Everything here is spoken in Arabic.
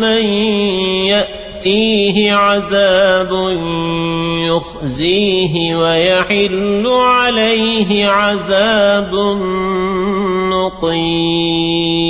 من يأتيه عذاب يخزيه ويحل عليه عذاب مقيم